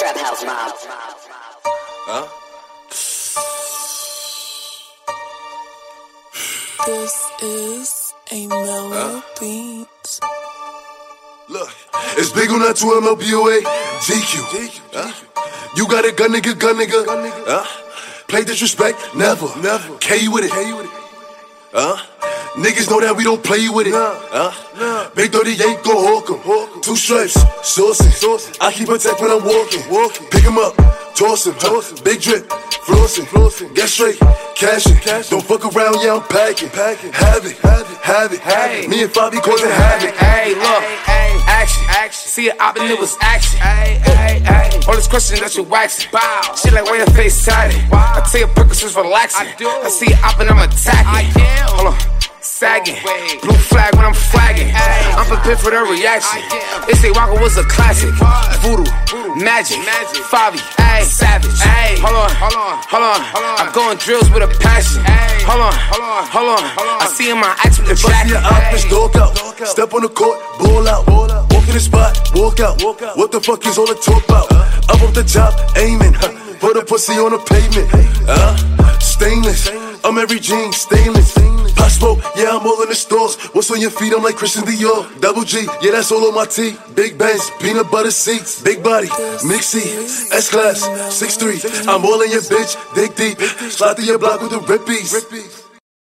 Trap House Mob. Huh? This is a mellow beat. Look, it's big on that 2 MLBOA. GQ. Huh? You got it, gun nigga, gun nigga. Huh? Play disrespect, never. Never. K with it. K with it. Huh? Niggas know that we don't play with it. Nah, Huh? Big 38, go hawk 'em. Two stripes, saucing. I keep a tech when I'm walking. Pick 'em up, toss 'em. huh? Big drip, flossing. Get straight, cash cashing. Don't fuck around, yeah, I'm packing. Have it, have it, have it. Me and Fabi causing havoc. Hey, look, action, action. See it up and it was action. All this question that you waxing. Shit like why your face tatted. I take a Percocets relaxing. I do. I see it up and I'm attacking. Hold on. Sagging, oh, blue flag when I'm flagging. I'm prepared for the reaction. They say Waka was a classic. Voodoo, magic, Fabi, savage. Hold on, hold on, hold on. I'm going drills with a passion. Hold on, hold on. Hold on. I see in my eyes with the Bust jacket. up, bitch, dog out. Step on the court, ball out. Walk in the spot, walk out. What the fuck is all the talk about? Up off the top, aiming. Huh? Put a pussy on the pavement. Huh? Stainless. I'm every jean, stainless. Yeah, I'm all in the stores. What's on your feet? I'm like Christian Dior. Double G, yeah, that's all on my tee. Big bands, peanut butter seats. Big body, mixy, S class, 6'3. I'm all in your bitch, dig deep. Slide through your block with the rippies.